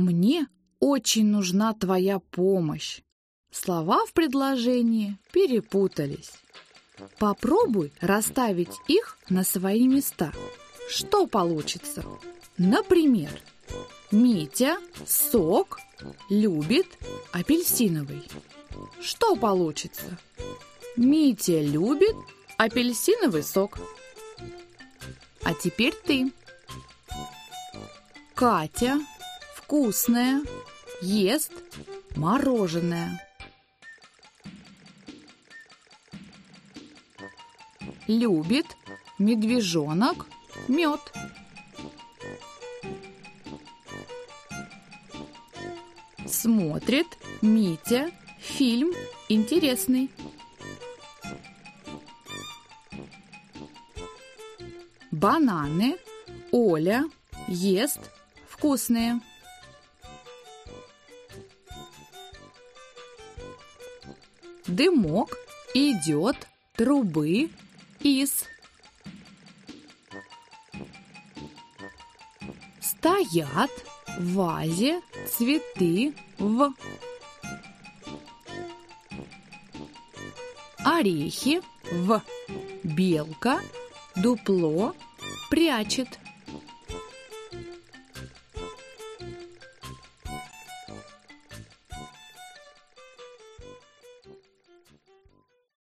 Мне очень нужна твоя помощь. Слова в предложении перепутались. Попробуй расставить их на свои места. Что получится? Например, Митя сок любит апельсиновый. Что получится? Митя любит апельсиновый сок. А теперь ты. Катя вкусная ест мороженое. Любит медвежонок мед. Смотрит Митя фильм интересный. Бананы Оля ест вкусные. Дымок идет трубы из. Стоят в вазе цветы в. Орехи в. Белка дупло прячет.